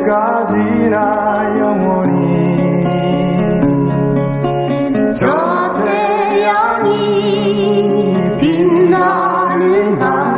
끝까지라 영원히. 저 태양이 빛나는 밤.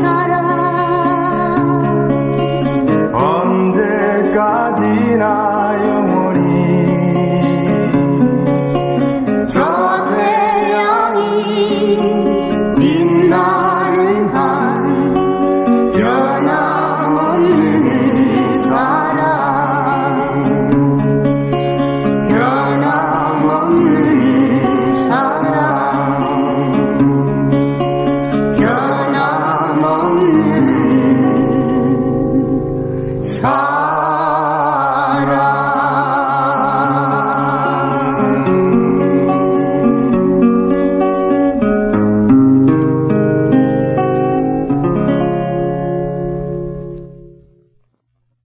사랑. 언제까지나